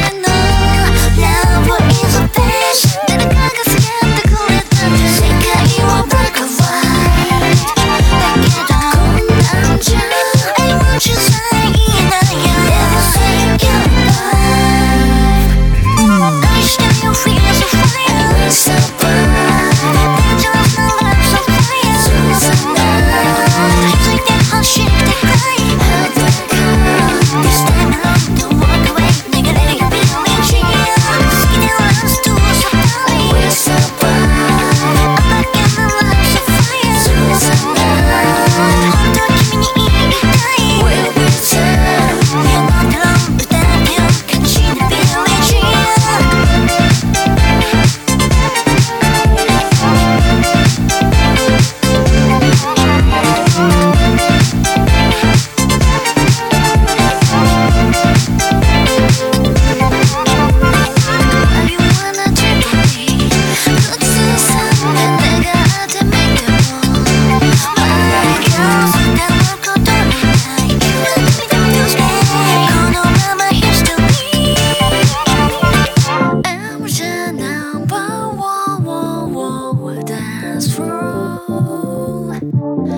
난 너.